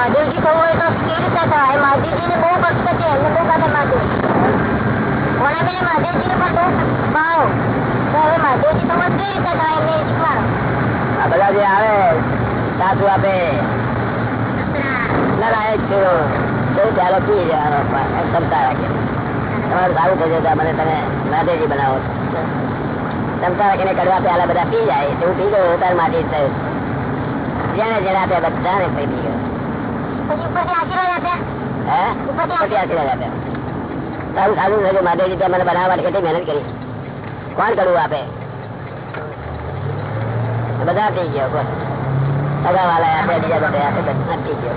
મહાદેવજી કહું હોય તો કેવી રીતે થાય? મહાદેવજી ને બહુ ભક્ત છે, એમને બહુ કાઢે મહાદેવ મોનાબેન મહાદેવજી ને પણ બહુ ભાવ તો હવે મહાદેવજી તો કેવી રીતે થાય એમને શીખવાડો. બધા જે આવે, સાસુ આપે. તમે માધેજી બનાવો ક્ષમતા રાખીને કડવા પ્યાલા બધા પી જાય. એવું પી ગયો તાર માટે થયું. જેને જેને આપ્યા બધાને પી ગયો. સારું સારું થયું માધેજી ત્યાં મને બનાવવા માટે કેટલી મહેનત કરી. કોણ કડવું આપે? બધા પી ગયો બોલ સગા આપે બીજા બધા આપે બધા ગયો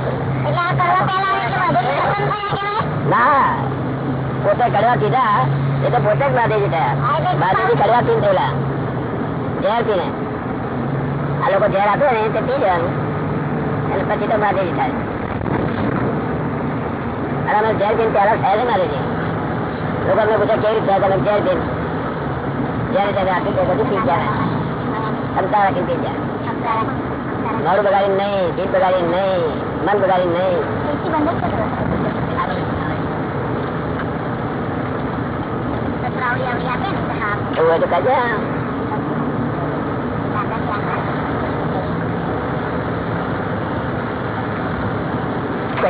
એટલે આ કરવા પહેલા એટલે મહાદેવજી પ્રસન્ન થયા કહેવાય ના. પોતે કડવા પીધા એ તો પોતે જ માધેજી થયા. માધેજી કડવા પીને થયેલા ઝેર પીને આ લોકો ઝેર આપે ને તે પી જવાનું અને પછી તો માધેજી થાય. અને અમે ઝેર પીને પહેલા થયા છે માધેજી લોકો અમને પૂછે કેવી રીતે તમે ઝેર પીને જ્યારે ત્યારે આપી તે બધું પી જાય ક્ષમતા રાખીને પી જાય મોડું બગાડીને નહીં પીઠ બગાડીને નહીં મન બગાડીને નહીં એસી બંધ જ કરતો સસરાવડી આવડી આપે ને તો હા એવું હોય તો કરજે દાદા ત્યાં કોઈ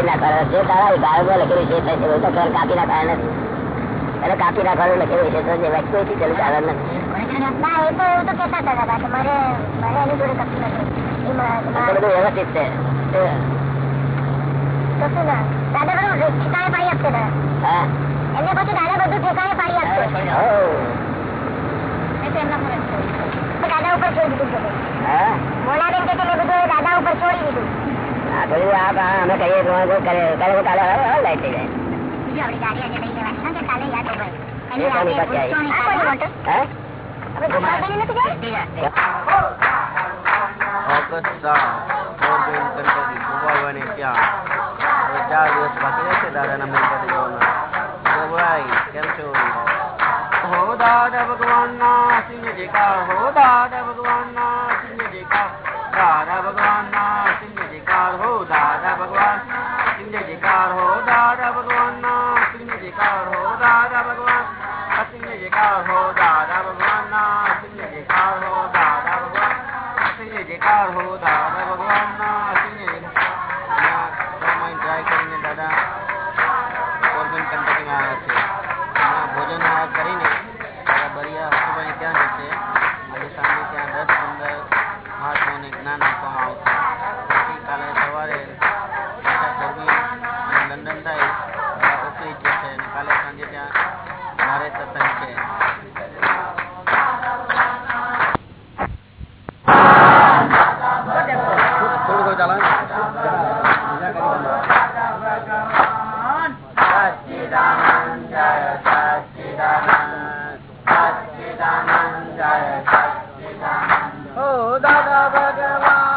ના કરે. જે તારા ભારતમાં લખેલું છે તે ઘર નથી એને. કાપી નાખવાનું લખેલું છે. તો જે વ્યક્તિથી ચાલુ ચાલવાનું નથી. બધું વ્યવસ્થિત છે. દાદા બધું ઠેકાણે પાડી આપશે ને? એમને પછી દાદા બધું ઠેકાણે પાડી આપશે. દાદા ઉપર છોડી દીધું મોલાબેન કે દાદા ઉપર છોડી દીધું. આ થોડી આ આ અમે કહીએ પ્રમાણે કરે કાલે હવે લાઈટ થઈ જાય કાલે ચાર દિવસ બાકી રહેશે દાદાના મંદિરે જવાના બોલો કેમ છો હો દાદા ભગવાનના સિંહ જયકાર હો દાદા ભગવાનના સિંહ જયકાર દાદા ભગવાનના સિંહ જયકાર હો દાદા ભગવાનના સિંહ જયકાર હો દાદા ભગવાન સિંહ જયકાર હો દાદા ભગવાનના સિંહ જયકાર હો દાદા ભગવાન સિંહ જયકાર હો દાદા ભગવાનના સિંહ જયકાર દાદા ભગવાન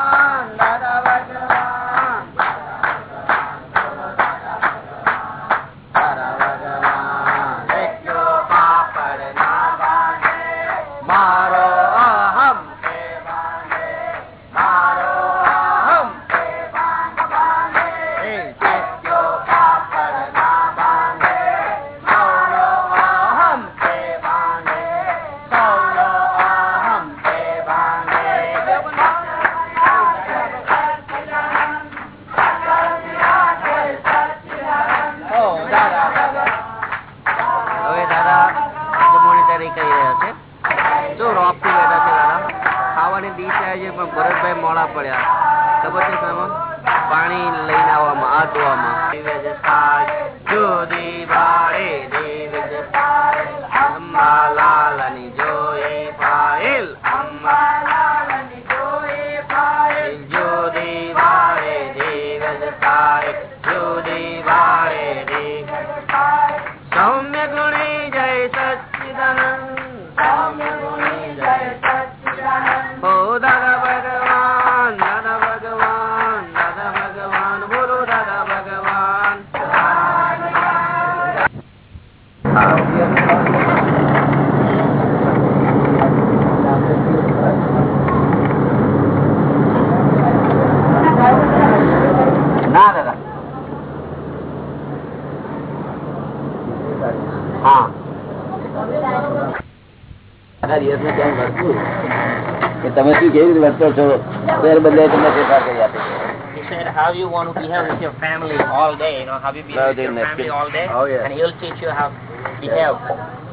કેવી રીતે વર્તો છો ત્યારે બદલે તમને ફેરફાર કરી આપે છે He said how you want to behave with your family all day, you know, how you behave No, with your they family must all day, Oh, yeah. and he'll teach you how to behave.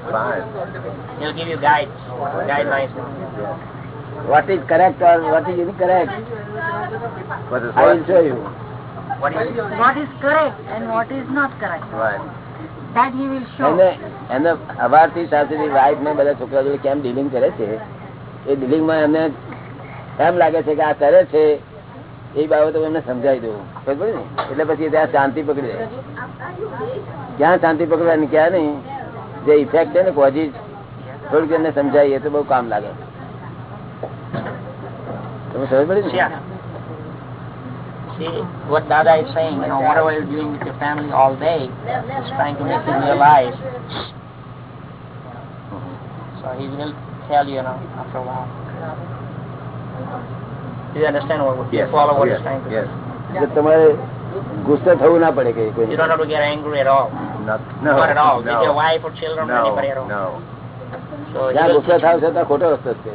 Fine. He'll give you guides, guidelines. What is correct or what is incorrect? What is I will what? show you. What is What is correct and what is not correct. Right. That he will show. એને એને અવારથી સાથેથી wife ને બધા છોકરા જોડે કેમ dealing કરે છે એ dealing માં એમને એમ લાગે છે કે આ કરે છે એ બાબતો એમને સમજાવી દેવું બરોબર ને એટલે પછી ત્યાં શાંતિ પકડી જાય ક્યાં શાંતિ પકડવાની ક્યાં નહીં જે ઇફેક્ટ છે ને કોઝિસ થોડુંક એમને સમજાવીએ તો બહુ કામ લાગે તમે સમજ પડી See, what Dada is saying, you know, whatever you're doing with your family all day, is trying to make you realize. So he will tell you, you know, after a while. તમારે ગુસ્સે થવું ના પડે કે કોઈ ગુસ્સે થાવ you. છે ત્યાં ખોટો રસ્તો છે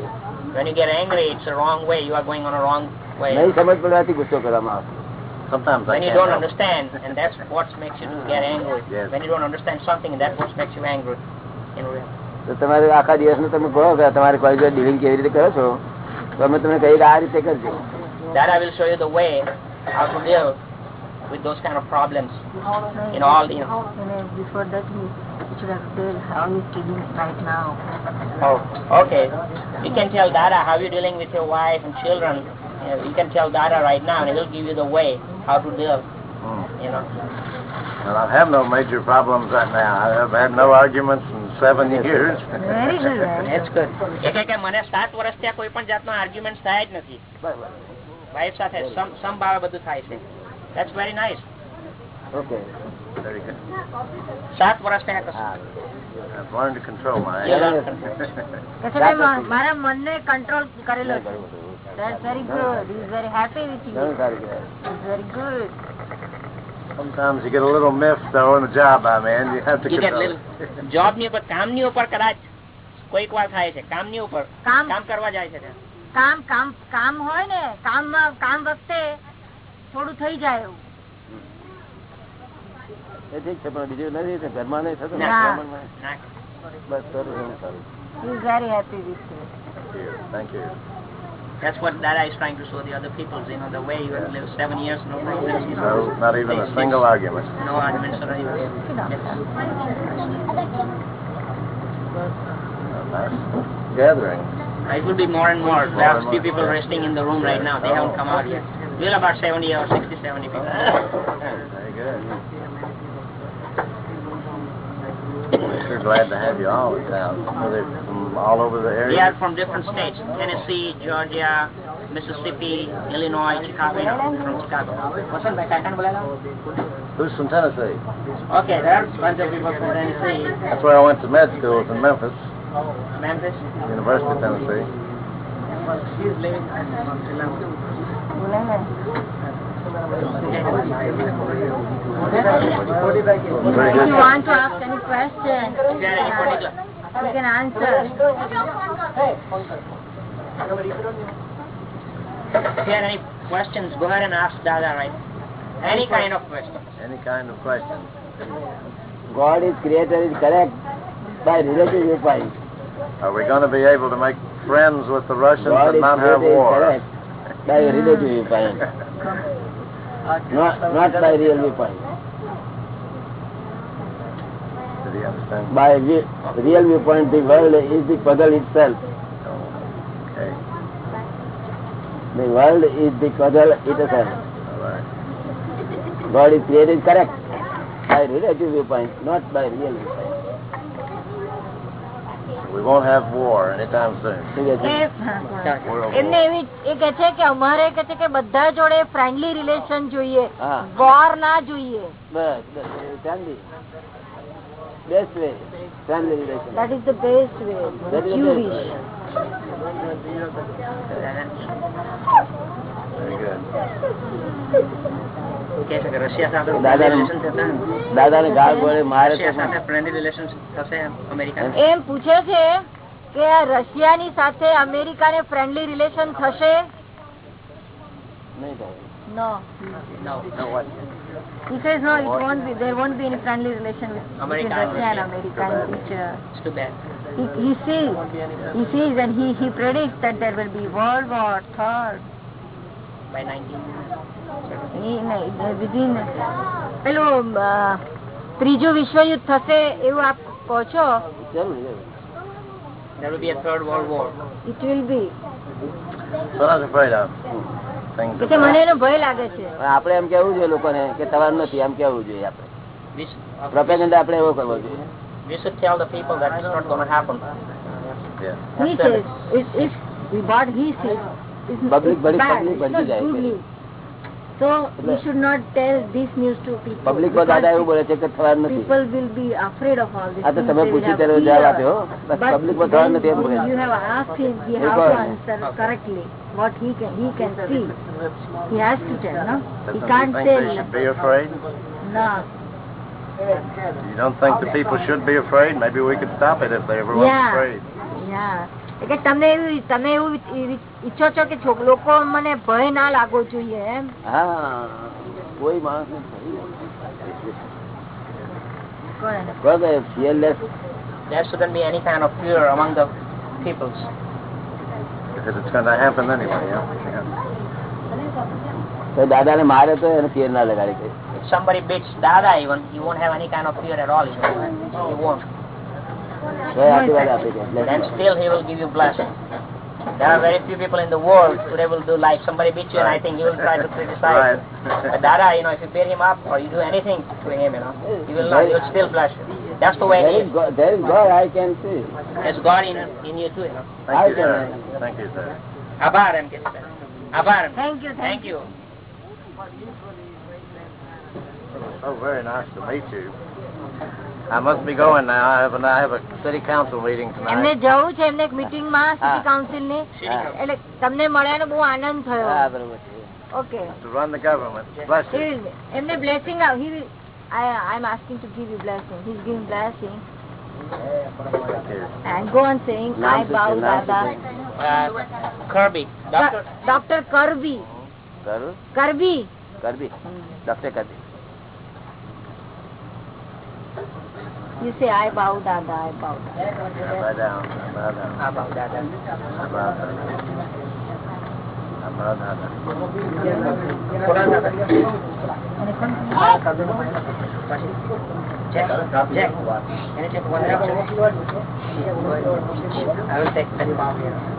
when you get angry, it's the wrong way. You are going on a wrong way. નહીં સમજ પડવાથી ગુસ્સો કરવામાં આવે Sometimes I When you don't help. understand, and that's what makes you get angry. Yes. When you don't understand something, that's what makes you angry. In real. તો તમારે આખા દિવસનું તમે કહો કે તમારે કોઈ ડીલિંગ કેવી રીતે કરો છો અમે તમને કહીએ કે આ રીતે કરજો That I will show you the way how to deal with those kind of problems in all, you know. before that, he should have told how he is feeling right now. Oh, okay. You can tell Dada how you're dealing with your wife and children. You, know, you can tell Dada right now, and he'll give you the way how to deal. Mm. You know. Well, I have no major problems right now. I have had no arguments in seven years. Very good. That's good. એ કહે કે મને સાત વર્ષ ત્યાં કોઈ પણ જાતનો argument થાય જ નથી વાઇફ સાથે સમ સંભાવે બધું થાય છે that's very nice okay Very good. સાત વર્ષ ત્યાં કશું I've learned to control my You anger. learn control. કે છે કે મા- મારા મનને કંટ્રોલ કરેલો છે That's very good. He is very happy with you. ઘણું સારું કહેવાય It's very good. Sometimes you get a little miffed though in the job I'm in. You have to You get a little- job ની ઉપર કામની ઉપર કદાચ કોઈક વાર થાય છે. કામની ઉપર કામ. કામ કરવા જાય છે કામ કામ કામ હોય ને કામ કામ વખતે થોડું થઈ જાય એવું. એ ઠીક છે પણ બીજું નથી ને ઘરમાં નહીં થતું ને? ના. ના. બસ સારું ઘણું સારું very happy with you thank you. That's what Dada is trying to show the other people. You know, the way you have lived seven years, no problems. You know, No, not even a single argument. No arguments or anything. Nice gathering. It will be more and more. There are few people resting in the room right now. They haven't come out yet. We'll about 70 or 60, 70 people. Very good. We're sure glad to have you all in town. Are all over the They area? are from different states. Tennessee, Georgia, Mississippi, Illinois, Chicago, you know, from Chicago. Wasn't by Kakan Who's from Tennessee? Okay, there are a bunch of people from Tennessee, That's where I went to med school, was in Memphis, Memphis. University of Tennessee. She's living Very If good. you want to ask any question, Is there any particular? you can answer. If you have any questions, go ahead and ask Dada, right? Any kind of question. Any kind of question. God is creator is correct by relative viewpoint. Are we going to be able to make friends with the Russians God and not have creator is war? correct by relative viewpoint. Not, not by real viewpoint. By real viewpoint, the world is the puzzle itself. Okay. The world is the puzzle itself. Right. God is created correct by relative viewpoint, not by real viewpoint. We won't have war anytime soon. એમને એવી એ કે છે કે અમારે કે છે કે બધા જોડે ફ્રેન્ડલી રિલેશન જોઈએ વોર ના જોઈએ બસ બસ family way. Family relation. Relation That is the best way. That is you wish. રશિયા દાદા- રિલેશન થશે ગાળ બોલે મારે અમેરિકા એમ પૂછે છે કે રશિયાની સાથે અમેરિકાને ફ્રેન્ડલી રિલેશન થશે નહીં થાય નો No. No what? He says no, it won't be. There won't be any friendly relation with America between and Russia and Russia. America in future. It's too bad. He, he sees, he sees, and he he predicts that there will be World War Third. By 19. He, within પેલું અ, ત્રીજું વિશ્વયુદ્ધ થશે એવું આપ કહો છો જરૂર જરૂર There will be a third world war. It will be That's what I was afraid of. આપણે એમ કેવું જોઈએ લોકોને કે તમારું નથી એમ કેવું જોઈએ આપડે uh, આપણે એવો કરવો જોઈએ we should tell the people that it's not going to happen. Yeah. he says if, if what he says is Public badi bad, public છે. news. So we should not tell this news to people. public ko dada એવું બોલે છે કે થવાનું નથી people will be afraid of all this. આ તો. તમે પૂછી have fear. જવાબ આપ્યો બસ But પબ્લિક થવાનું નથી એમ બોલે you have asked him, he has to answer correctly what he can he can see. He has to tell, no? He Doesn't can't he say think they should be afraid? no. You don't think the people should be afraid? Maybe we could stop it if everyone's Yeah. afraid. Yeah. એટલે તમને એવું તમે એવું ઈ- ઈચ્છો છો કે છોક- લોકો મને ભય ના લાગવો જોઈએ એમ હા કોઈ માણસ fearless There shouldn't be any kind of fear among the peoples. Because it's going to happen anyway. Yeah. Yeah. તો દાદાને મારે તો એને ફિયર ના લગાડે કે If somebody beats Dada even, he won't have any kind of fear at all. You know? He won't. તો એ આશીર્વાદ આપે છે Then still he will give you blessing. There are very few people in the world who they will do like somebody beats you and I think he will try to criticize. Right. But Dada, you know, if you beat him up or you do anything to him, you know, he will not, he will still bless you. That's the way There he is is. God, there is God, I can see. There's God in, in you too, you know. Thank you, Okay. sir. Thank you, sir. Abar em કે છે. Abar em. Thank you, thank Thank you. Oh, very nice to meet you. I must be going now. I have, a, I have a city council meeting એમને tonight. જવું છે એમને એક meeting માં city હા. Council ની હા. એટલે તમને મળ્યાનો બહુ આનંદ થયો હા બરોબર છે okay To run the government. Bless you. એમને blessing I I'm asking to give you blessing. He's giving blessing Thank you. and go on saying I નામ શું bow છે? નામ શું Dada. Kirby. Doctor. Doctor Kirby. Kirby. Kirby. Kirby. Doctor Kirby. You say I bow dada, I bow dada. I bow down, bow down. I bow dada. I bow dada. Check, check. Can I check one? I will take ten pounds here.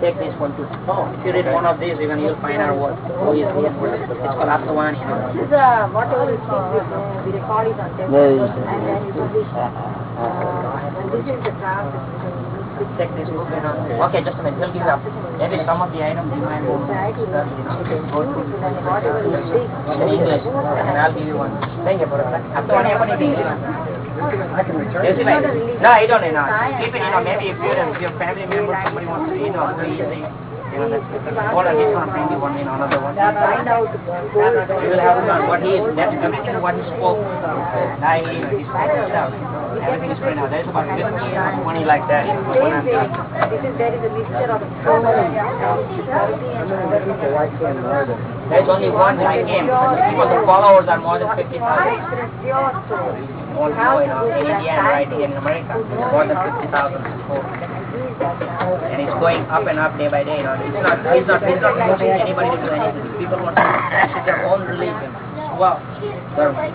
Take this one too. Oh, if you read one of these, even you'll find out what who is here. It's called Aptavani. This is uh, whatever is uh, we record it on tape and then you publish. Uh, and this is the draft. Take this book and uh, okay, just a minute. He'll give you up. Maybe some of the items you might want to. You know, in English, and I'll give you one. Thank you, brother. Aptavani nih? Yes, right. No, I don't know. Keep it, you know, maybe if you're, your family member, somebody wants to, you know, to easily, you know, that's, on, he's going to bring you one, you another one. You will have to what he is, that's everything what he spoke. You he's printed it out. Everything is printed out. There's about 50, 20 like that. You one there is a mixture of. There's only one I came. Because the followers are more than 50,000. Pure story. More than more, you in India and right here in America. More than 50,000 people. And it's going up and up day by day. You know, it's not, he's not, he's not forcing anybody to do anything. People want to practice their own religion. Wow. Dharma.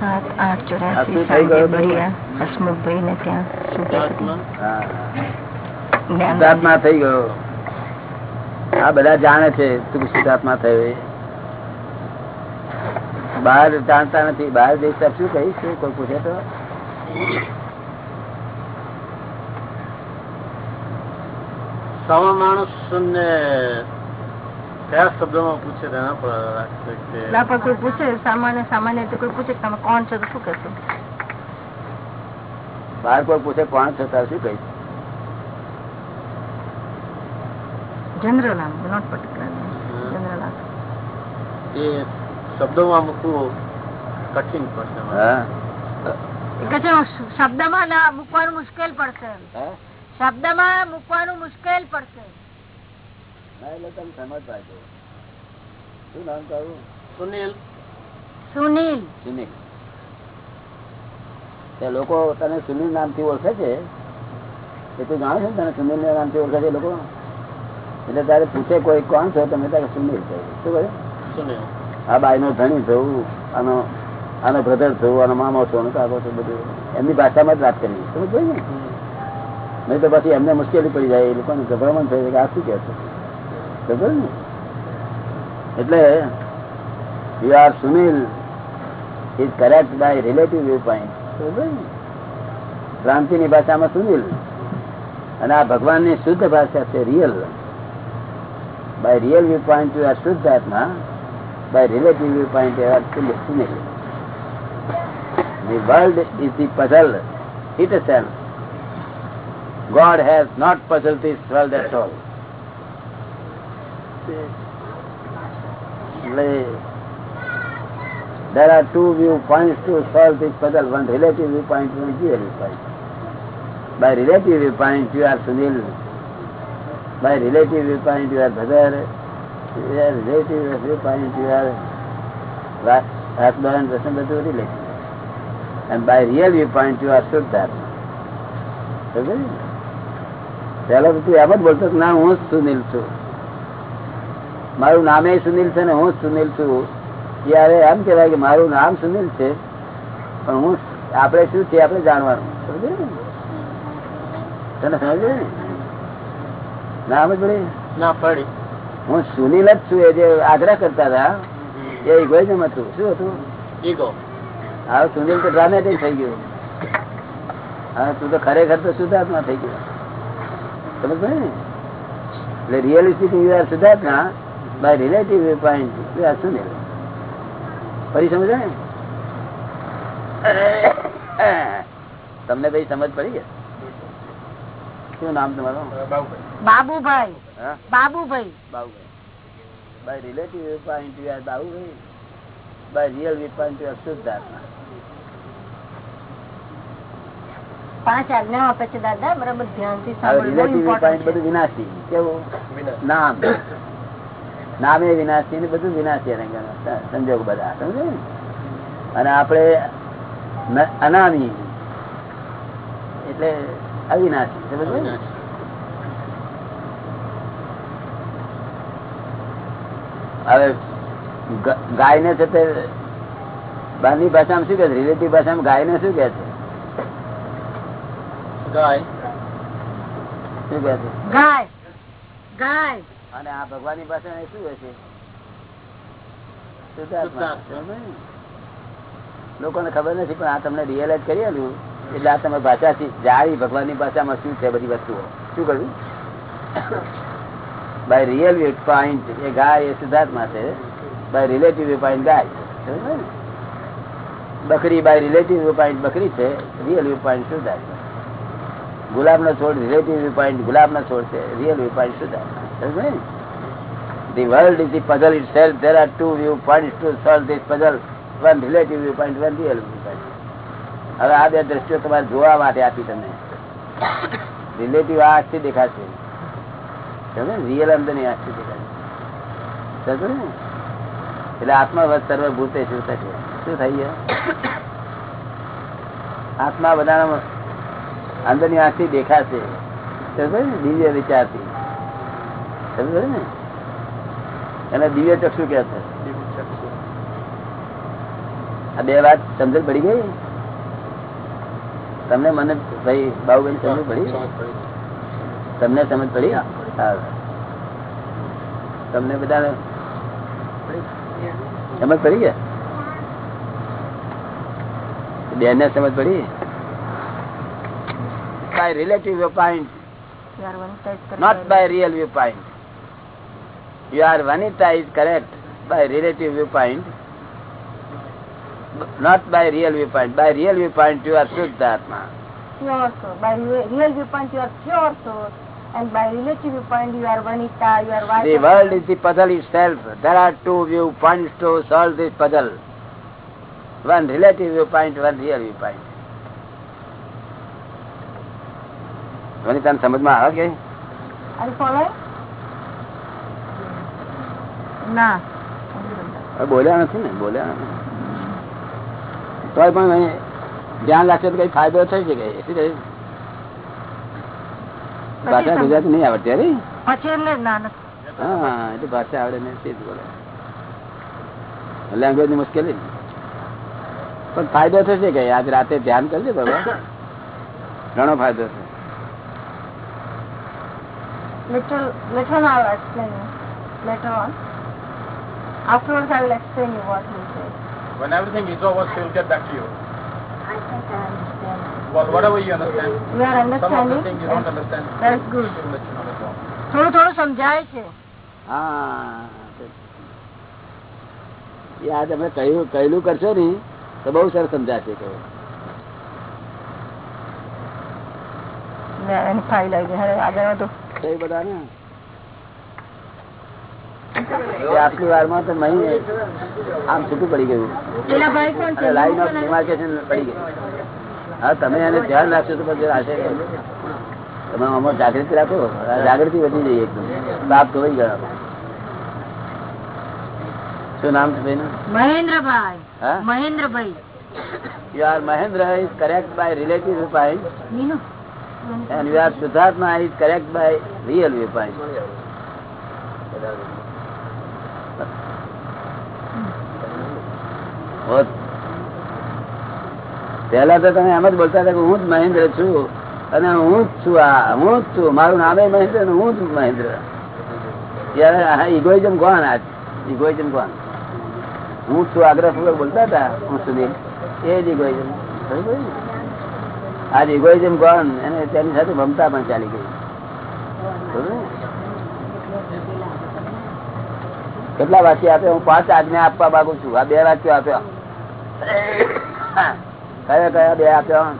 સાત આઠ ચોરાસી હસમુખભાઈ ને ત્યાં શુદ્ધાત્મા થઈ ગયો. આ બધા જાણે છે તું શુદ્ધાત્મા થયો બહાર જાણતા નથી. બહાર દેશ શું કહીશ? કોઈ પૂછે તો? સામાન્ય માણસ ને કયા શબ્દમાં પૂછે તેના પર રાખશે કે ના કોઈ પૂછે સામાન્ય સામાન્ય કોઈ પૂછે તમે કોણ છો તો શું કહેશો? બહાર કોઈ પૂછે કોણ છો તારે શું કહીશ જનરલ આમ નોટ પર્ટિક્યુલર જનરલ આમ. એ શબ્દોમાં મૂકવું કઠિન પડશે શબ્દમાં ના મૂકવાનું મુશ્કેલ પડશે. હા? શબ્દમાં મૂકવાનું મુશ્કેલ પડશે. એટલે તમે સમજ પાડજો શું નામ કહ્યું સુનિલ. સુનિલ. સુનિલ. લોકો તને સુનિલ નામથી ઓળખે છે? એ તું જાણે છે ને તને સુનિલ નામથી ઓળખે છે લોકો? એટલે તારે પૂછે કોઈ કોણ છો તમે તારે સુનિલ કહે શું કહે સુનિલ. આ બાઈ નો ધણી થયું આનો આનો બ્રધર થયું આનો મામો છો કાકો છો બધું. એમની ભાષામાં જ વાત કરી સમજ ને? નહીં તો પછી એમને મુશ્કેલી પડી જાય, એ લોકોને ગભરામણ થઈ જાય કે આ શું કહે છે? ખબર ને? એટલે you are Sunil is correct by relative view point ભ્રાંતિની ભાષામાં સુનિલ. અને આ ભગવાનની શુદ્ધ ભાષા છે real by real view point you are શુદ્ધ આત્મા by relative view point are still cynical. The world is the puzzle itself. God has not puzzled this world at all. There are two viewpoints to solve this puzzle, one relative viewpoint, one real viewpoint. By relative viewpoint you are Sunil, by relative viewpoint you are Bhadar, by relative viewpoint you are husband, person, બધું relative. And by real viewpoint you are Shuddharma. So, પેલા તું એમ જ બોલતો ના હું જ સુનિલ છું. મારું નામે સુનિલ છે ને હું જ સુનિલ છું. ત્યારે એમ કહેવાય કે મારું નામ સુનિલ છે પણ હું આપણે શું છે આપણે જાણવાનું. સમજે તને સમજે ના? સમજ પડી. ના પડી. હું સુનિલ જ છું એ જે આગ્રહ કરતા હતા. એ ઇગોઇઝમ હતું. શું હતું? ઈગો. હા સુનિલ તો ડ્રામેટિક થઈ ગયું. હા તું તો ખરેખર તો શુદ્ધાત્મા થઈ ગયો. સમજ ને. એટલે રિયલિસ્ટિક યુ આર શુદ્ધાત્મા by relative point you are Sunil ફરી સમજે ને. તમને ભાઈ સમજ પડી ગયા શું નામ તમારું? Babubhai. Babubhai. Babubhai. By relative point you are Babubhai. By real point you are પાંચ આજ્ઞા આપે છે દાદા બરાબર? ધ્યાનથી. બધું વિનાશી. કેવું? નામ. નામે વિનાશી ને બધું વિનાશી એને સંજોગ બધા સમજે ને? અને આપણે ન- અનામી. એટલે અવિનાશી ને? હવે ગાય ને છે તે બહારની ભાષામાં શું કે છે? રિલેટિવ ભાષામાં ગાયને શું કે છે? ગાય. શું કે છે? ગાય. ગાય. અને આ ભગવાનની પાસે શું હશે? શુદ્ધાત્મા. શુદ્ધાત્મા. લોકોને ખબર નથી પણ આ તમને રિયલાઇઝ કરી આલ્યું એટલે આ તમે ભાષાથી જાણી ભગવાનની ભાષામાં શું છે બધી વસ્તુઓ. શું કહ્યું? બાય રિયલ વ્યુ પોઈન્ટ એ ગાય એ સિદ્ધાર્થમાં છે. બાય રિલેટિવ વ્યુ પોઈન્ટ ગાય? બકરી બાય રિલેટિવ વ્યુ પોઈન્ટ બકરી છે. રિયલ વ્યુ પોઈન્ટ શુદ્ધાત્મા. ગુલાબનો છોડ રિલેટિવ વ્યૂ પોઈન્ટ ગુલાબનો છોડ છે. રિયલ સમજ્યો ને? The world is the puzzle itself. There are two viewpoints to solve this puzzle. One relative viewpoint, one real viewpoint. હવે આ બે દ્રષ્ટિઓ તમારે જોવા માટે આપી તમને. રિલેટિવ આ આંખથી દેખાશે. સમજે રિયલ અંદરની આંખથી દેખાશે. સમજે એટલે આત્મા સર્વ ભૂતે શું થશે? શું થઈ ગયું? આત્મા બધા અંદરની આંખથી દેખાશે દિવ્ય વિચારથી. સમજો ને? એને દિવ્ય ચક્ષુ કે છે? આ બે વાત સમજણ પડી ગઈ? તમને મને ભાઈ બાબુબેન સમજ પડી. તમને સમજ પડી? તમને બધા સમજ પડી ગયા બેન ને સમજ પડી? by relative viewpoint, not by real viewpoint. Your vanita is correct by relative viewpoint, not by real viewpoint. By real viewpoint, you are true Shuddhatma. Pure soul. By real viewpoint, you are pure soul. And by relative viewpoint, you are Vanita, you are Vajra. The world is the puzzle itself. There are two viewpoints to solve this puzzle. One relative viewpoint, one real viewpoint. Vanita સમજમાં આવે કે? બોલ્યા નથી ને બોલ્યા તોય પણ ધ્યાન રાખશે તો કઈ ફાયદો થઈ શકે શું કહે? ભાષા ગુજરાતી નહીં આવડતી અરે હા એટલે ભાષા આવડે ને તે જ બોલે. લેંગ્વેજની મુશ્કેલી. પણ ફાયદો થશે કે આજ રાતે ધ્યાન કરજો બાબા ઘણો ફાયદો છે Later, later on I explain you. Later on. Afterwards I'll explain you what he said. When everything is over, she'll get back to you. I think I understand. Well, whatever you understand. We are understanding. Some of the things you don't understand. That's good. She'll let you know as well. થોડું થોડું સમજાય છે આ તમે કહ્યું કહેલું કરશો ને તો બહુ સરસ સમજાશે કહ્યું ફાઇલ આવી આગળ વધો એ બધા ને આટલી વારમાં તો મહી આમ છૂટું પડી ગયું. છે? લાઈન ઓફ ડિમાર્કેશન પડી ગયું હા તમે એને ધ્યાન રાખશો તો પછી આશે તમે આમાં જાગૃતિ રાખો જાગૃતિ વધી જઈએ એકદમ. તો હોય ગયા. શું નામ છે મહેન્દ્રભાઈ. હા? Mahendrabhai. You are Mahendra is correct by relative Meenu? And you are Siddhartha is correct by real viewpoint. પેલા તો તમે એમ જ બોલતા હતા કે હું જ મહેન્દ્ર છું અને હું જ છું આ, હું જ છું. મારું નામે મહેન્દ્ર અને હું જ મહેન્દ્ર. ત્યારે ઇગોઇઝમ કોણ આ? ઇગોઇઝમ કોણ? હું છું આગ્રહપૂર્વક બોલતા હતા, હું સુધી એ જ ઇગોઇઝમ બરોબર? આજ ઇગોઇઝમ કોણ અને તેની સાથે મમતા પણ ચાલી ગઈ કેટલા વાક્ય આપ્યા હું પાંચ આજ્ઞા આપવા માંગુ છું આ બે વાક્યો આપ્યા કયા કયા બે આપ્યા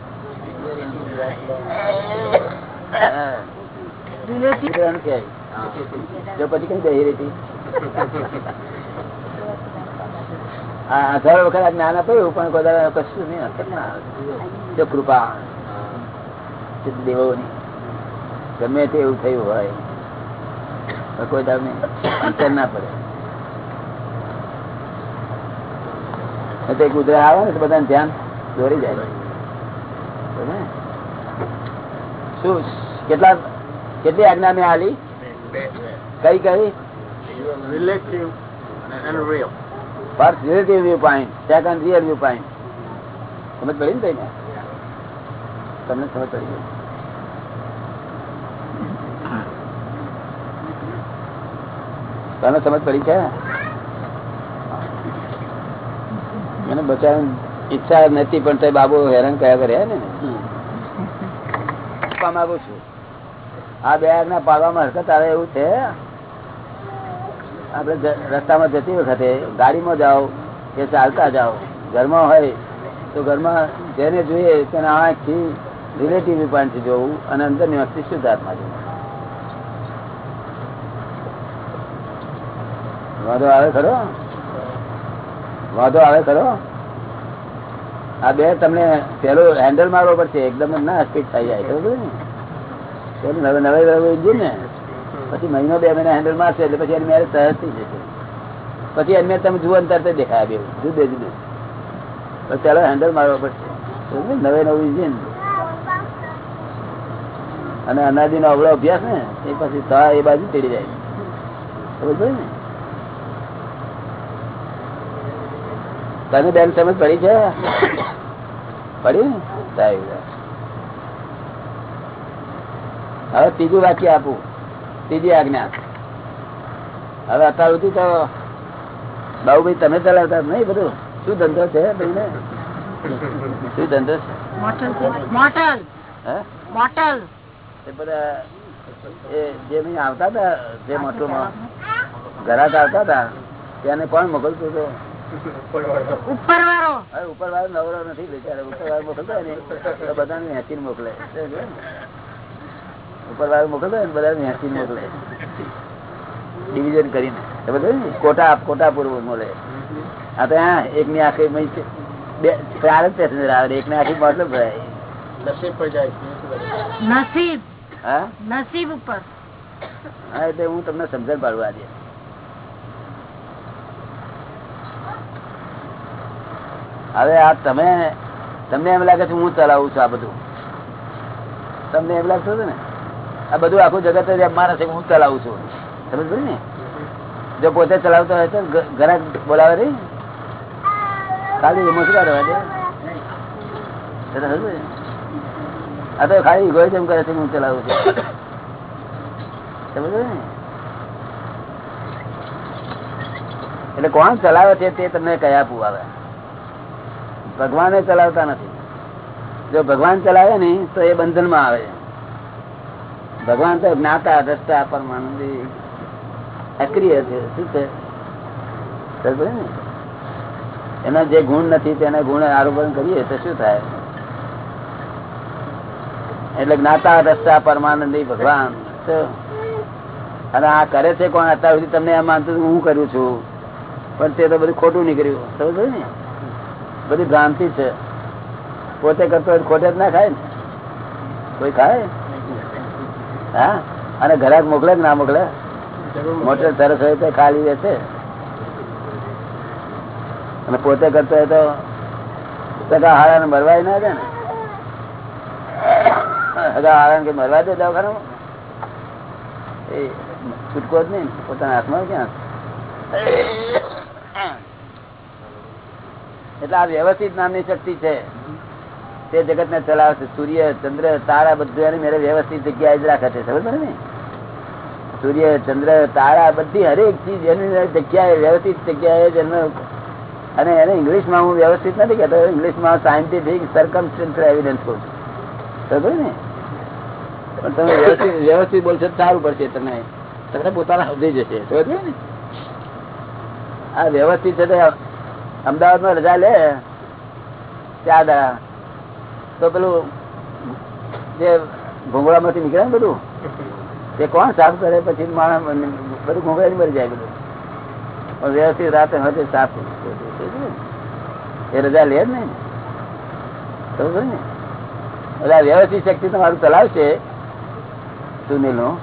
પછી કઈ બેહી રહી આ વખત જ્ઞાન આપ્યું પણ કદાચ કશું નહીં કૃપા સિદ્ધ દેવોની ગમે તે એવું થયું હોય કોઈ દાડો અંતર ના પડે. નહીં તો એક ઉધરા આવે ને તો બધાને ધ્યાન દોરી જાય. શું કેટલા કેટલી આજ્ઞા મેં આલી? કઈ કઈ? Relative. First relative view point second real view point સમજ પડી ને? તમને સમજ પડી ગઈ. તને સમજ પડી છે? મને બચાવવાની ઈચ્છા નથી, પણ તે બાબુ હેરાન કયા કર્યા ને? માંગુ છું. આ બે ના પાડવામાં હરકત આવે એવું છે. આપણે રસ્તામાં જતી વખતે ગાડીમાં જાઓ કે ચાલતા જાઓ. ઘરમાં હોય તો ઘરમાં જેને જોઈએ તેના આંખથી રિલેટિવ પોઈન્ટથી જોવું અને અંદરની વસ્તી શુદ્ધાત્મા જોવું. વાંધો આવે ખરો? વાંધો આવે ખરો? આ બે તમને પેલો હેન્ડલ મારવો પડશે, એકદમ ના સ્પીડ થઈ જાય, ખબર ને? નવે નવે ઇન્જિન ને? પછી મહિનો બે મહિના હેન્ડલ મારશે એટલે પછી એની મેરેજ સહજ થઈ જશે. પછી એમને તમે જુઓ તરત દેખાય બે જુદે જુદે. તો પેલો હેન્ડલ મારવો પડશે? નવે નવું ઇન્જિન અને અનાજી નો અવળો અભ્યાસ ને, એ પછી સા એ બાજુ ચડી જાય. ખબર ને? તને બેન સમજ પડી છે? પડી ને? સાહેબ. હવે ત્રીજું વાક્ય આપું. ત્રીજી આજ્ઞા. હવે અત્યાર સુધી તો બાબુભાઈ તમે ચલાવતા નહીં બધું. શું ધંધો છે ભાઈને? શું ધંધો છે? Motel motel. એ બધા એ જે નહીં આવતા હતા જે મોટરમાં ઘરાક આવતા હતા તેને કોણ મોકલતું હતું? ઉપર વાળો ઉપર વાળો નવરો નથી બિચારો. ઉપર વાળો મોકલતો ને તો બધાને હેચી મોકલે. ઉપર વાળો મોકલતો હોય ને બધાને મોકલે. ડિવિઝન કરીને. બધું કોટા કોટા પૂર્વ મળે. આ તો હા એકની આખી મહી છે. બે ચાર જ પેસેન્જર આવે એકની આખી મતલબ ભરાય નસીબ હા? નસીબ ઉપર. હા એટલે હું તમને સમજણ પાડવા આજે. હવે આ તમે, તમને એમ લાગે છે હું ચલાવું છું આ બધું? તમને એમ લાગતું હતું ને? આ બધું આખું જગત જ મારા છે હું ચલાવું છું. સમજ પડે ને? જો પોતે ચલાવતો હોય તો ઘરે બોલાવે નહીં ખાલી એમાં શું કરવા દે? આ તો ખાલી ઇગોઇઝમ કરે છે હું ચલાવું છું. સમજ ને? એટલે કોણ ચલાવે છે તે તમને કયા આપવું આવે? ભગવાને ચલાવતા નથી. જો ભગવાન ચલાવે ને, તો એ બંધનમાં આવે. ભગવાન તો જ્ઞાતા, દ્રષ્ટા પરમાનંદી અક્રિય છે. શું છે? એના જે ગુણ નથી, તેને ગુણ આરોપણ કરીએ તો શું થાય? એટલે જ્ઞાતા, દ્રષ્ટા પરમાનંદી ભગવાન અને આ કરે છે કોણ? અત્યાર સુધી તમને એમ માનતું હું કરું છું. પણ તે તો બધું ખોટું નીકળ્યું. સમજ ને? બધી ભ્રાંતિ છે. પોતે કરતો હોય ખોટે જ ના ખાય ને. કોઈ ખાય? હા? અને ઘરાક મોકલે ના મોકલે? મોટર સરસ હોય તો ખાલી રહેશે. અને પોતે કરતો હોય તો ટકા હારા મરવાય ના છે ને. સગા હારા કે મરવા દે દવાખાનામાં? એ છૂટકો જ નહીં પોતાના હાથમાં ક્યાં? એટલે આ વ્યવસ્થિત નામની શક્તિ છે. તે જગત ને ચલાવે સૂર્ય, ચંદ્ર, તારા બધું મેરે વ્યવસ્થિત જગ્યાએ જ રાખે છે. સમજ ને? સૂર્ય, ચંદ્ર, તારા બધી હરેક ચીજ એની જગ્યાએ, વ્યવસ્થિત જગ્યાએ જ અને એને ઇંગ્લિશમાં હું વ્યવસ્થિત નથી કહેતો. ઇંગ્લિશમાં સાયન્ટિફિક સરકમસ્ટન્શિયલ એવિડન્સ કહું છું. ને? પણ તમે વ્યવસ્થિત વ્યવસ્થિત બોલશો સારું પડશે તમને. તમને પોતાના સમજી જશે. સમજ ને? આ વ્યવસ્થિત છે તે અમદાવાદમાં રજા લે ચાર દાડા તો પેલું જે ભૂંગળામાંથી નીકળે ને બધું, તે કોણ સાફ કરે? પછી માણસ બધું ભૂંગળા મરી જાય બધું. પણ વ્યવસ્થિત રાતે હવે સાફ એ રજા લે જ ને સમજો ને? એટલે વ્યવસ્થિત શક્તિ તમારું ચલાવશે સુનિલનું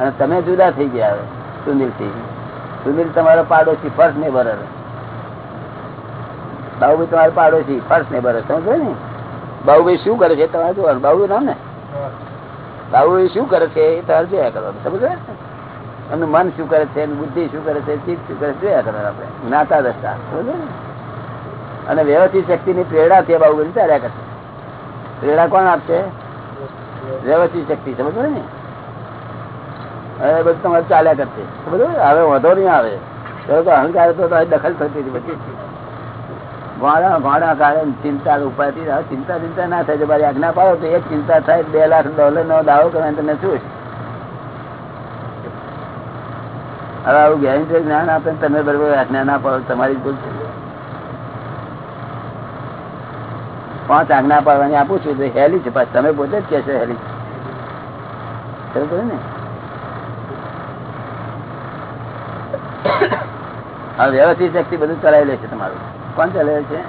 અને તમે જુદા થઈ ગયા સુનિલથી સુનિલ તમારો પાડોશી ફર્સ્ટ નેબર બાબુભાઈ તમારે પાડોશી, ફર્સ્ટ નેબર સમજો ને? બાહુભાઈ શું કરે છે તમારે જોવાનું? બાહુભાઈ નામ ને? બાહુભાઈ શું કરે છે એ તમારે જોયા કરવાનું, સમજો એમનું મન શું કરે છે બુદ્ધિ શું કરે છે, ચિત્ત શું કરે છે, જોયા કરવાનું આપણે. જ્ઞાતા દસતા સમજો ને? અને વ્યવસ્થિત શક્તિની પ્રેરણા છે બાબુભાઈ ચાલ્યા કરશે પ્રેરણા કોણ આપશે? વ્યવસ્થિત શક્તિ, સમજો ને? હવે બધું તમારે ચાલ્યા કરશે. સમજો હવે વધો નહીં આવે. તો અહંકાર તો દખલ થતી હતી બધી ઘોડા ઘોડા કારણ ચિંતા ઉપાયથી ચિંતા ચિંતા ના થાય. મારી આજ્ઞા પાડો તો એક ચિંતા થાય. બે લાખ ડોલર નો દાવો કરે તમે શું હવે આવું ગેરંટી જ્ઞાન આપે તમે બરોબર આજ્ઞા ના પાડો, તમારી ભૂલ છે પાંચ આજ્ઞા પાડવાની આપું છું, તો હેલી છે પાછી. તમે પોતે જ કહેશો હેલી. છે ને? હવે વ્યવસ્થિત શક્તિ બધું ચલાવી લે છે તમારું. કોણ ચલાવે છે?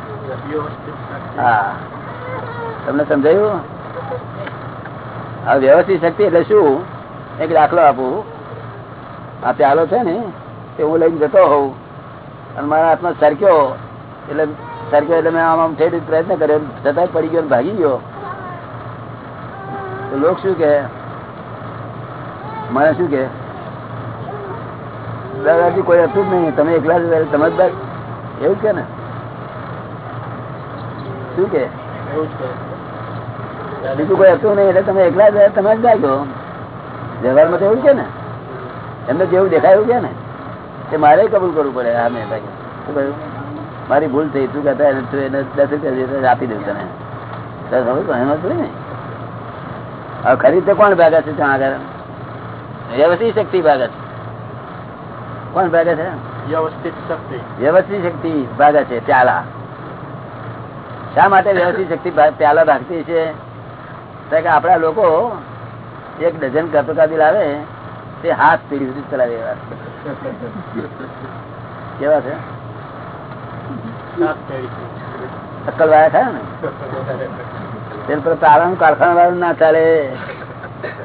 હા. તમને સમજાયું? આ વ્યવસ્થિત શક્તિ એટલે શું? એક દાખલો આપું. આ પ્યાલો છે ને, તે હું લઈને જતો હોઉં. અને મારા હાથમાં સરક્યો. એટલે સરક્યો એટલે મેં આમ આમ ઠેઠ પ્રયત્ન કર્યો. છતાંય પડી ગયો ભાગી ગયો. તો લોક શું કે મને શું કે દાદાજી, કોઈ હતું જ નહીં. તમે એકલા જ સમજદાર એવું કે ને? શું કે? બીજું કોઈ હતું નહીં એટલે તમે એકલા જ તમે જ જાગો વ્યવહારમાં તો એવું છે ને. એમને જેવું દેખાયું છે ને. એ મારે કબૂલ કરવું પડે હા મેં ભાઈ. શું કહ્યું? મારી ભૂલ થઈ તું કહેતા એને દસ રૂપિયા આપી દઉં તને. તો હવે એમાં થોડી ને. હવે ખરીદ કોણ ભાગે છે ત્યાં આગળ? વ્યવસ્થિત શક્તિ ભાગે છે. કોણ ભાગે છે? વ્યવસ્થિત શક્તિ. વ્યવસ્થિત શક્તિ ભાગે છે પ્યાલા શા માટે વ્યવસ્થિત શક્તિ પ્યાલા ભાગતી છે? કે આપણા લોકો એક ડઝન કપકાદી લાવે તે હાથ પીડી સુધી ચલાવે એવા કેવા છે? અક્કલ વાળા થાય ને? તેલ કારખાના વાળું ના ચાલે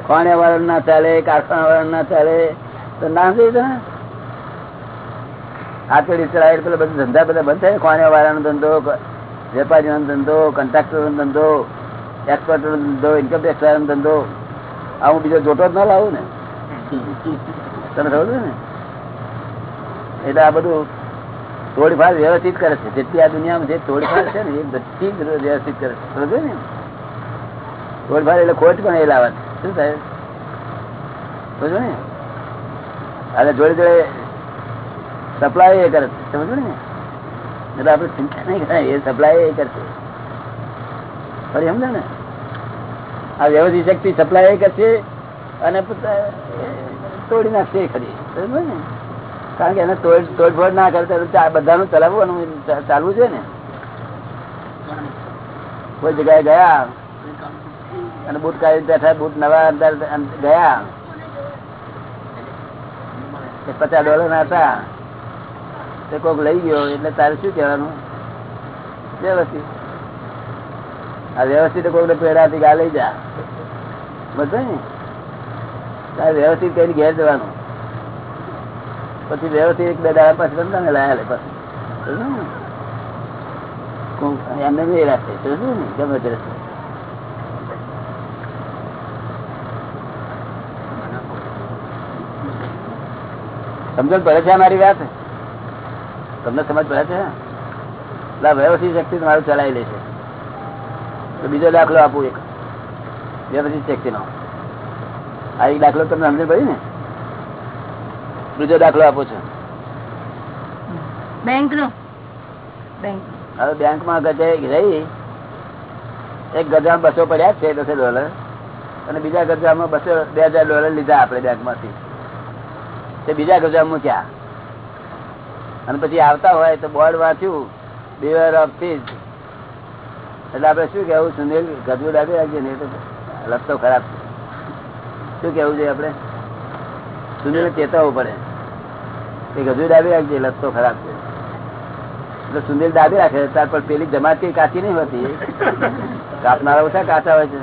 કોણે વાળું ના ચાલે કારખાના વાળું ના ચાલે. તો ના થઈ ને આ પેઢી ચલાવે પેલા બધા ધંધા બધા બંધ થાય કોણે વાળાનો ધંધો વેપારીનો ધંધો કોન્ટ્રાક્ટરનો ધંધો એક્સપર્ટનો ધંધો ઇન્કમ ટેક્સ વાળાનો ધંધો આ હું બીજો જોટો જ ના લાવું ને. તમે સમજો ને? એટલે આ બધું તોડફાડ વ્યવસ્થિત કરે છે. જેટલી આ દુનિયામાં જે તોડફાડ છે ને, એ બધી વ્યવસ્થિત કરે છે. સમજો ને? તોડફાડ એટલે ખોટ પણ એ લાવવા. શું થાય? સમજો ને? અને જોડે જોડે સપ્લાય એ કરે છે. સમજો ને? એટલે આપડે ચિંતા નહીં કરાય, એ સપ્લાય કરશે. ફરી સમજો ને? આ વ્યવસ્થિત શક્તિ સપ્લાય કરશે અને તોડી નાખશે ખરી. કારણ કે એને તોડ, તોડફોડ ના કરતા બધાનું ચલાવવાનું ચાલવું છે ને? કોઈ જગ્યાએ ગયા? અને બુટ કાઢી બેઠા, બુટ નવા અંદર ગયા? પચાસ ડોલર ના હતા. કોક લઈ ગયો એટલે તારે શું કહેવાનું? વ્યવસ્થિત. આ વ્યવસ્થિત કોઈને પેડાથી ગા લઈ જા. બધું ને તારે વ્યવસ્થિત કઈ ઘેર જવાનું. પછી વ્યવસ્થિત એક બે દાડા પછી તમે તને લાયા લે પછી. એમને બી રાખે. રસ્તે. સમજણ પડે છે આ મારી વાત? તમને સમજ પડે છે? એટલે વ્યવસ્થિત શક્તિ તમારું ચલાવી લે છે. તો બીજો દાખલો આપું એક. વ્યવસ્થિત શક્તિ નો આ એક દાખલો તમને સમજ પડી ને? બીજો દાખલો આપો છો. બેંક નો બેંક. હવે બેંકમાં ગજે રહી. એક ગજામાં બસો પડ્યા છે દસે ડોલર અને બીજા ગજામાં બસો બે હજાર ડોલર લીધા આપણે બેંકમાંથી તે બીજા ગજામાં મૂક્યા અને પછી આવતા હોય તો બોર્ડ વાંચ્યું બેવર ઓફ ફીઝ એટલે આપડે શું કેવું સુનિલ, ગજવું લાગી રાખીએ ને રસ્તો ખરાબ શું કેવું છે આપડે સુનિલ ચેતવવું પડે. એ ગજવું ડાબી રાખજે રસ્તો ખરાબ છે. એટલે સુનિલ ડાબી રાખે ત્યાર પર પેલી જમાત કાચી નહીં હોતી. કાપનારા ઓછા કાચા હોય છે.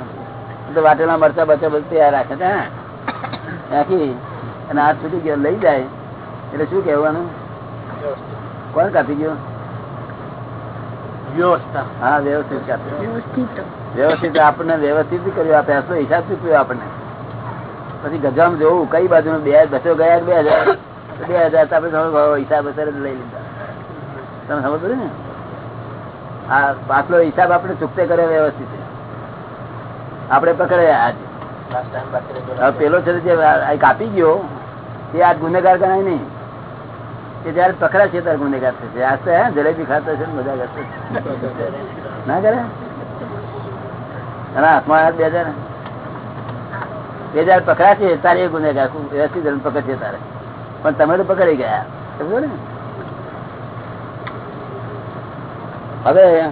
તો વાટેલા મરચા બચા બધું તૈયાર રાખે છે. નાખી અને હાથ સુધી લઈ જાય. એટલે શું કહેવાનું? કોણ કાપી ગયો હા વ્યવસ્થિત વ્યવસ્થિત વ્યવસ્થિત આપણને વ્યવસ્થિત કર્યો આ પેસલો હિસાબ ચૂકવ્યો આપણને પછી ગજામાં જોવું કઈ બાજુ બે બસો ગયા બે હજાર બે હજાર આપણે હિસાબ અસર લઈ લીધા તમે સમજ પડી ને આ પાછલો હિસાબ આપણે ચૂકતે કર્યો વ્યવસ્થિત આપણે પકડ્યા આજ પેલો છે જે આ કાપી ગયો એ આજ ગુનેગાર ગણાય નહીં કે જયારે પકડા છે ત્યારે ગુનેગાર થશે. આજ તો હે, જલેબી ખાતો છે મજા કરતો. ના કરે? એના હાથમાં હાથ બે હજાર. બે હજાર પકડા છે, તારે એ ગુનેગાર. વ્યવસ્થિત ધર્મ પકડશે તારે. પણ તમે તો પકડી ગયા. સમજો ને? હવે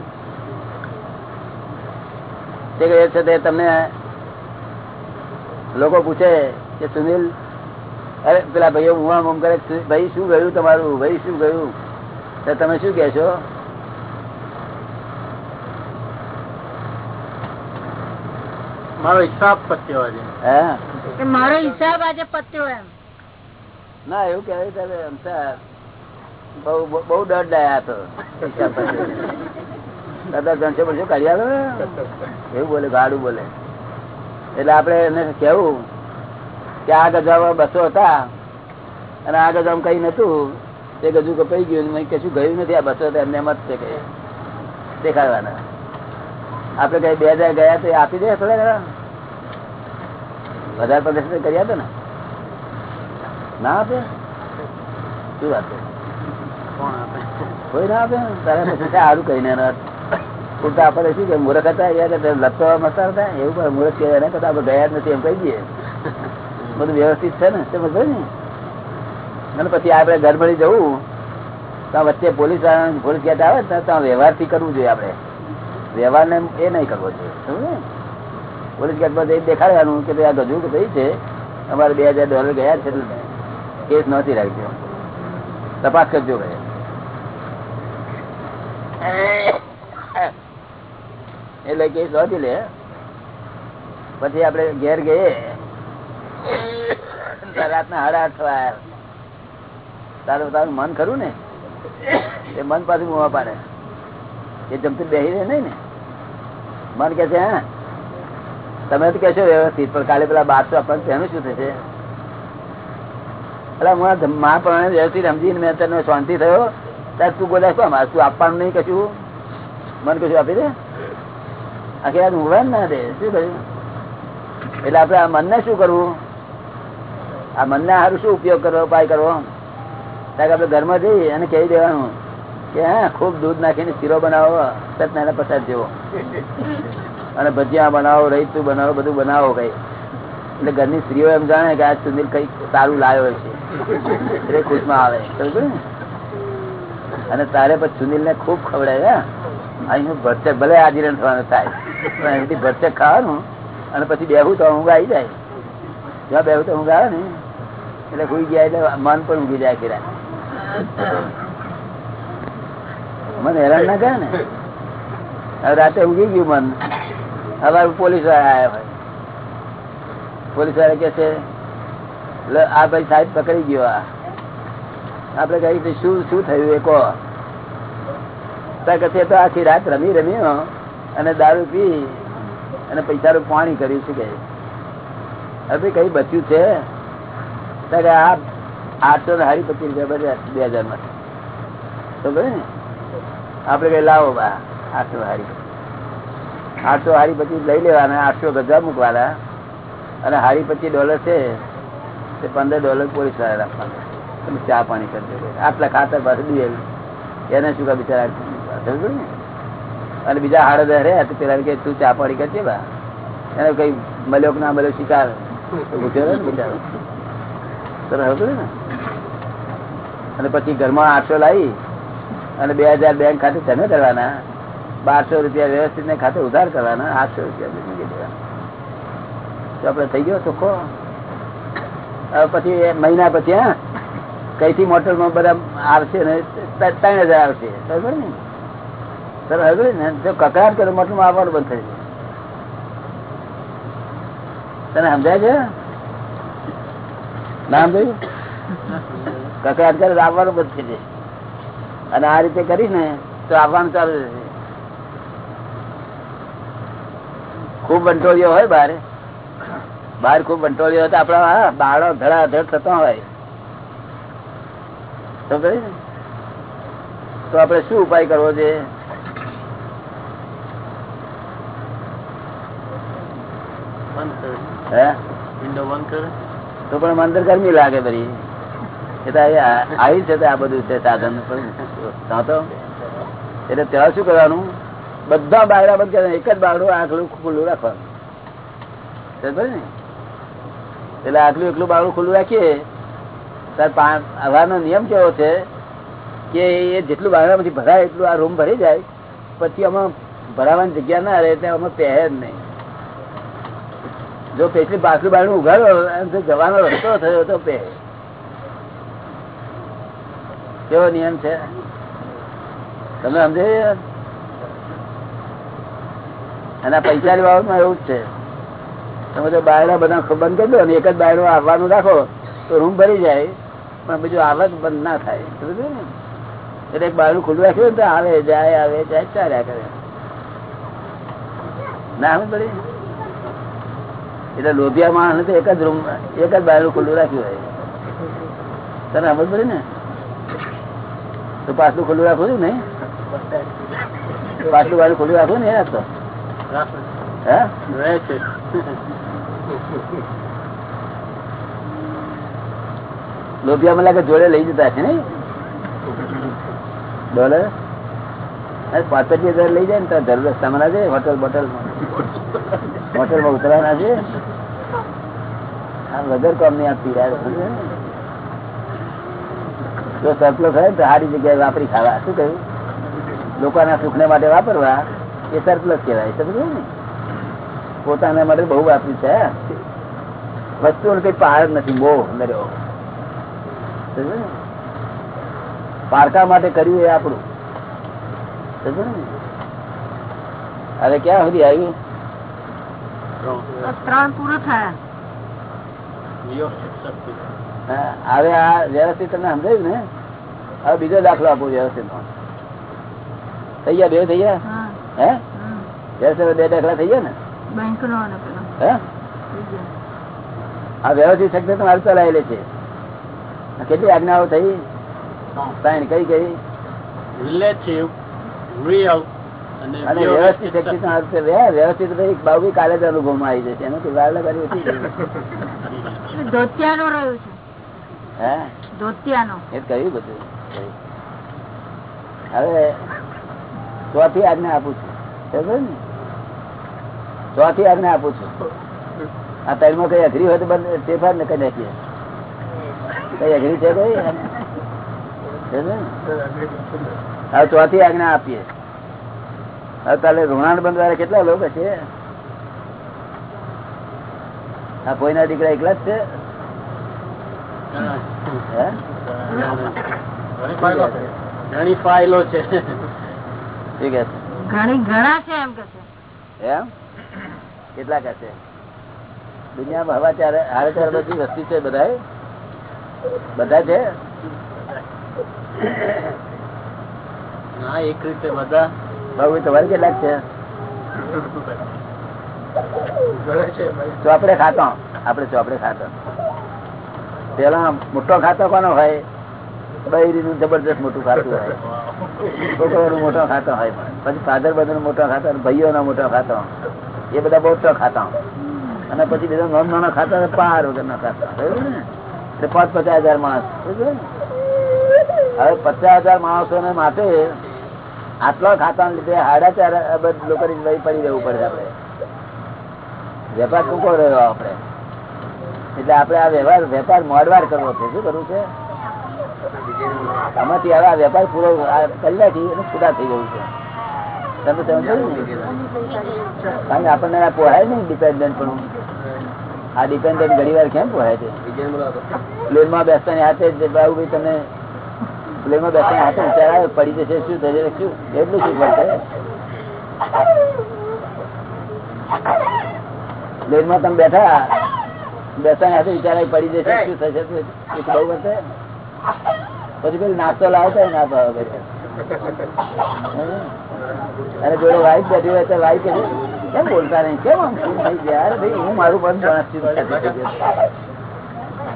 તે કહે છે તે તમને લોકો પૂછે કે સુનિલ અરે પેલા ભાઈઓ મુવા મોમ કરે ભાઈ શું ગયું તમારું? ભાઈ શું ગયું? તો તમે શું કહેશો? મારો હિસાબ પત્યો આજે. મારો હિસાબ આજે પત્યો એમ. ના એવું કહેવાય ત્યારે અમથા બહુ બહુ- ડર ડાયા હતો દાદા ત્રણસો બસો કાઢી આવે એવું બોલે ગાડું બોલે. એટલે આપડે એને કેવું કે આ ગજામાં બસો હતા અને આ ગજામાં કઈ નતું તે ગજુ કપાઈ ગયું. કશું ગયું નથી આ બસો એમને એમ જ છે કઈ દેખાડવાના. આપડે કઈ બે હજાર ગયા તો આપી દે થોડા ઘણા. વધારે પ્રદર્શન કરી આપે ને. ના આપે? શું વાત છે? કોઈ ના આપે? તારે પછી સારું કહીને પૂરતા આપણે શું કે મૂર્ખ હતા યાર લતો મસ્તા હતા. એવું પણ મૂર્ખ કહેવાય કરતા આપણે ગયા જ નથી એમ કહી દઈએ. બધું વ્યવસ્થિત છે ને? સમજ ને? અને પછી આપણે ગરબડી જવું, તો વચ્ચે પોલીસ પોલીસ ગેટ આવે ને ત્યાં વ્યવહારથી કરવું જોઈએ આપણે. વ્યવહારને એ નહીં કરવો જોઈએ. સમજ પોલીસ ગેટ પર જઈને દેખાડવાનું કે ભાઈ આ ગજુ કે છે. અમારે બે હજાર ડોલર ગયા છે કેસ નહોતી રાખજો તપાસ કરજો ભાઈ. એટલે કેસ નહોતી લે. પછી આપણે ઘેર ગયે. રાતના તારું મન ખરું ને? એ મન પાછું મોવા પાડે. એ જમતું બેસી રહે ને? મન કે છે તમે તો કહેશો વ્યવસ્થિત, પણ કાલે પેલા બારસો આપણને તેનું શું થશે? મા પ્રમાણે વ્યવસ્થિત સમજીને મેં તને શાંતિ થયો. ત્યારે તું બોલે, શું મારે તું આપવાનું નહીં કશું? મને કશું આપી દે? આખી રાત ઊંઘવા ના દે. શું કહ્યું એટલે આપડે આ મનને શું કરવું? આ મનને સારું શું ઉપયોગ કરવો, ઉપાય કરવો? આપડે ઘરમાં જઈએ અને કહી દેવાનું કે, હા, ખૂબ દૂધ નાખીને શીરો બનાવો, સત્યનારાયણ પ્રસાદ જેવો. અને ભજીયા બનાવો રહીતું બનાવો, બધું બનાવો કઈ. એટલે ઘરની સ્ત્રીઓ એમ જાણે કે આ સુનિલ કઈ સારું લાવ્યો છે. એટલે ખુશમાં આવે અને તારે પછી સુનિલ ને ખૂબ ખવડાવે? અહીંનું ભરચક ભલે આજીરણ થવાનું થાય, પણ અહીંથી ભરચક ખાવાનું અને પછી બેહું તો ઊંઘ આવી જાય. જ્યાં બેહું તો ઊંઘ આવે ને એટલે હુઈ ગયા એટલે મન પણ ઉગી જાય કિરા મન હેરાન ના કરે ને? રાતે ઉગી ગયું મન. હવે પોલીસવાળા આવ્યા હોય. પોલીસવાળા કે છે આ ભાઈ સાહેબ પકડી ગયો આ. આપડે કહી શું શું થયું એ કહો. કે છે, તો આખી રાત રમી રમ્યો અને દારૂ પી અને પૈસાનું પાણી કર્યું, શું કે હવે કઈ બચ્યું છે? ત્યાં કે આ આઠસો ને હારી પચીસ રૂપિયા બધા બે હજારમાં. તો ને? આપડે કઈ લાવો બા, આઠસો હારી આઠસો હારી પચીસ લઈ લેવાના, આઠસો ગજા મૂકવાના. અને હારી પચીસ ડોલર છે, તે પંદર ડોલર પોલીસવાળા રાખવાના. તમે ચા પાણી કરજો આટલા ખાતર પાસે દે એને શું કા બિચારા અને બીજા હાડ રહ્યા તો પેલા કે તું ચા પાણી કરજે બા. એને કઈ મળ્યો ના મળ્યો શિકાર ને બિચારો. ને? અને પછી ઘરમાં આઠસો લાવી અને બે હજાર બેંક ખાતે જમે કરવાના. બારસો રૂપિયા વ્યવસ્થિત ને ખાતે ઉધાર કરવાના. આઠસો રૂપિયા મૂકી દેવાના. તો આપડે થઈ ગયો ચોખ્ખો? હવે પછી મહિના પછી, હા મોટરમાં બધા આવશે ને ત્રણ હજાર આવશે. બરાબર ને? સર હવે ને? જો કકડાટ કરે મોટરમાં આવવાનું બંધ થઈ જાય. તને સમજાય છે? ના જોયું? કકડાટ કરે આવવાનું બંધ થઈ જાય. અને આ રીતે કરીને તો આવવાનું ચાલુ રહેશે. ખૂબ બંટોળીઓ હોય બહાર બહાર ખૂબ બંટોળીઓ હોય તો આપડા બાળો ધડાધડ થતો હોય. તો આપડે શું ઉપાય કરવો છે? હે? તો પણ મંદર ગરમી લાગે બધી. આવી છે આ બધું છે સાધન. એટલે ત્યાં શું કરવાનું? બધા બાયડા બંધ કરે, એક જ બાયડું આખલું ખુલ્લું રાખવાનું. ને? એટલે આટલું એકલું બાયડું ખુલ્લું રાખીએ, તાર હવાનો નિયમ કેવો છે કે એ જેટલું બાયડામાંથી ભરાય એટલું આ રૂમ ભરી જાય. પછી આમાં ભરાવાની જગ્યા ના રહે, એટલે આમાં પહેર નહીં. જો પેટલી પાછલું બાયણું ઉઘાડો, એમ જો જવાનો રસ્તો થયો તો પે. કેવો નિયમ છે? તમે સમજાય અને પૈસા બાબતમાં એવું જ છે. તમે તો બાયડા બધા બંધ કરી દો, અને એક જ બાયડો આવવાનું રાખો, તો રૂમ ભરી જાય, પણ બીજું આવક બંધ ના થાય. સમજ્યું ને એટલે એક બાયડું ખુલ્લું રાખ્યું તો આવે, જાય આવે, જાય, ચાલ્યા કરે. ના સમજ પડી? એટલે લોભિયા માણસ તો એક જ રૂમ, એક જ બાયણું ખુલ્લું રાખ્યું હોય. તને ખબર પડી ને? તો પાછલું ખુલ્લું રાખવું છું ને પાછલું બાયણું ખુલ્લું રાખવું ને એ હે? લોભિયા મને લાગે જોડે લઈ જતા છે ને ડોલર? પાંચ હજાર લઈ જાય ને તો ધર રસ્તામાં ના જાય હોટલ બોટલ. હોટલમાં ઉતરવાના છે? આ કોમની આ પીડા હોય તો સારી જગ્યાએ વાપરી ખાવા. શું કહ્યું? લોકોના સુખને માટે વાપરવા? એ સરપ્લસ કહેવાય, સમજ્યું ને? પોતાના માટે બહુ વાપર્યું છે વસ્તુઓ કઈ પહાડ નથી, બહુ નર્યો પારકા માટે કર્યું એ આપણું? હવે ક્યાં સુધી આવ્યું? ત્રણ પૂરું થયા. હવે આ વ્યવસ્થિત તમને સમજાયું ને? હવે બીજો દાખલો આપો વ્યવસ્થિત નો થઈ ગયા બે થઈ ગયા? હે. વ્યવસ્થિત બે દાખલા થઈ ગયા ને? બેંક નો હે. આ વ્યવસ્થિત શક્તિ તમારે ચલાયેલી છે. કેટલી આજ્ઞાઓ થઈ? સાઈન કઈ કઈ? રિલેટિવ રિયલ અને વ્યવસ્થિત શક્તિ છે. વ્યવસ્થિત બાબુ કાલે જ અનુભવમાં આવી જશે. એનાથી વાર લગાડી ઓછી થઈ. રહ્યો છે. હે? ધોતિયાનું. એ કહ્યું બધું. હવે ચોથી આજ્ઞા આપું છું. ને? ચોથી આજ્ઞા આપું છું. આ ત્રણમાં કઈ અઘરી હોય તો બંધ ફેરફાર ને કઈ નાખીએ. કઈ અઘરી છે કઈ? હવે ચોથી આજ્ઞા આપીએ. કાલે ઋણાણ બંધ વાળા કેટલા લોકો છે? આ કોઈના દીકરા એકલા જ છે? ઘણી ફાઇલો છે. ઠીક છે ઘણી ઘણા છે એમ કે છે. એમ? કેટલા કે છે? દુનિયામાં હવા ચારે હારે ચાર બધી વસ્તી છે બધા બધા છે? હા એક રીતે બધા. બાબુ, તમારે કેટલાક છે? ચોપડે ખાતો. આપડે ચોપડે ખાતો. પેલા મોટો ખાતો કોનો હોય? બૈરી નું જબરદસ્ત મોટું ખાતું હોય. છોકરો મોટો ખાતો હોય. પછી ફાધર બધું મોટો ખાતો ભાઈઓ નો મોટો ખાતો એ બધા બહુ ખાતા અને પછી બધા નાના નાનો ખાતા પાર વગર ના? ખાતા એટલે પાંચ પચાસ હજાર માણસ. હવે પચાસ હજાર માણસો ને માટે આટલો ખાતા લીધે સાડા ચાર અબજ લોકો પડી જવું પડે આપડે. વેપાર ટૂંકો રહ્યો આપડે. એટલે આપડે આ વ્યવહાર વેપાર મોડવાર કરવો છે. શું કરવું છે? આમાંથી હવે આ વેપાર પૂરો કરી નાખી અને છૂટા થઈ જવું છે. તમે સમજો ને? કારણ કે આપણને પોહાય નહીં ડિપેન્ડન્ટ પણ. આ ડિપેન્ડન્ટ ઘણી વાર કેમ પોહાય છે? પ્લેનમાં બેસતાની હાથે જ બાબુભાઈ તમે પ્લેનમાં દર્શન હાથે વિચાર પડી જશે શું થશે શું? એટલું શું પડશે પ્લેનમાં તમે બેઠા બેસતાની હાથે વિચાર પડી જશે શું થશે શું? બહુ પડશે પછી પેલું નાસ્તો લાવતો ના ભાવ અને જોડે વાઈફ બેઠી હોય તો વાઈફ કેમ બોલતા નહીં? કેમ આમ થઈ ગયા અરે ભાઈ હું મારું પણ.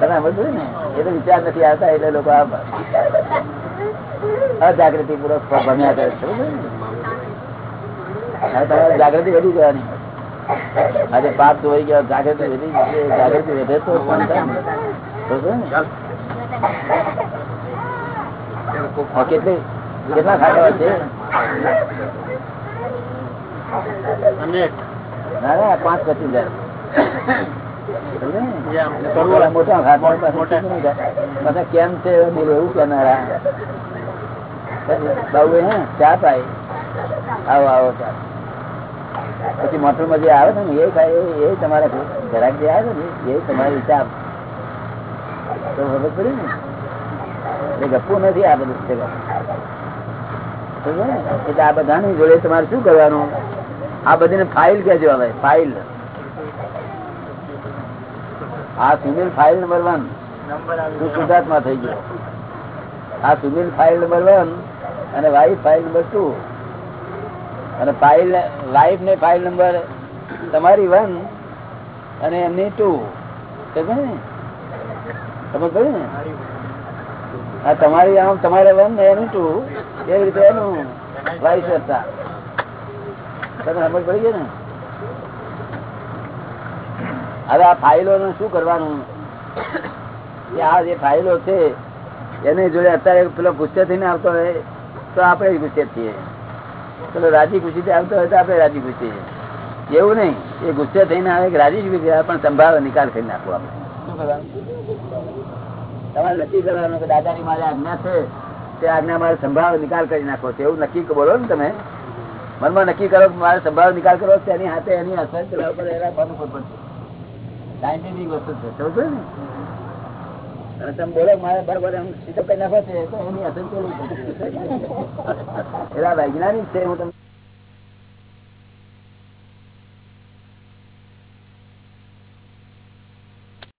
તમે સમજો ને? એ તો વિચાર નથી આવતા એટલે લોકો આ અજાગૃતિ પૂર્વક ભમ્યા કરે છે જાગૃતિ વધી જવાની આજે પાપ ધોઈ ગયો જાગૃતિ વધી જાગૃતિ વધે તો કેટલી? કેટલા ખાતા છે? ના ના પાંચ પચીસ હજાર. મોટા કેમ છે બોલો એવું કેનારા બાબુ હે ચા પાય આવો આવો ચા. પછી મોટરમાં જે આવે છે ને એ ખાય એ- એ તમારા ઘરાક જે આવે ને એ તમારી ચા. તો ખબર પડી ને? એ ગપ્પુ નથી આ બધું? એટલે આ બધાની જોડે તમારે શું કરવાનું? આ બધીને ફાઇલ કહેજો હવે ફાઇલ આ સુનિલ ફાઇલ નંબર વન. તું માં થઈ ગયો. આ સુનિલ ફાઇલ નંબર વન અને વાઇફ ફાઇલ નંબર ટુ. અને ફાઇલ વાઈફ ને ફાઇલ નંબર તમારી વન અને એમની ટુ. તમે પડી ને? આ તમારી આમ તમારે વન ને એનું ટુ. એવી રીતે એનું? વાઈફ હતા તમે સમજ પડી ગઈ ને? હવે આ ફાઇલો નું શું કરવાનું? આ જે ફાઇલો છે એની જોડે અત્યારે પેલો ગુસ્સે થઈને આવતો હોય તો આપણે ગુસ્સે છીએ પેલો રાજી ખુશી થી આવતો હોય તો આપણે રાજી ખુશી એવું નહીં એ ગુસ્સે થઈને આવે કે રાજી ખુશી પણ સંભાળો નિકાલ કરી નાખવો આપણે. તમારે નક્કી કરવાનું કે દાદાની મારે આજ્ઞા છે તે આજ્ઞા મારે સંભાળો નિકાલ કરી નાખવો છે. એવું નક્કી બોલો ને તમે. મનમાં નક્કી કરો મારે સંભાળો નિકાલ કરવો છે એની હાથે એની અસર ચલાવ ઉપર એના પર પડશે. સાયન્ટિફિક વસ્તુ છે સમજો ને અને તમે બોલો મારે બરાબર એમ સીધો કઈ નાખો છે તો એની અસર કેવી? વૈજ્ઞાનિક છે હું તમને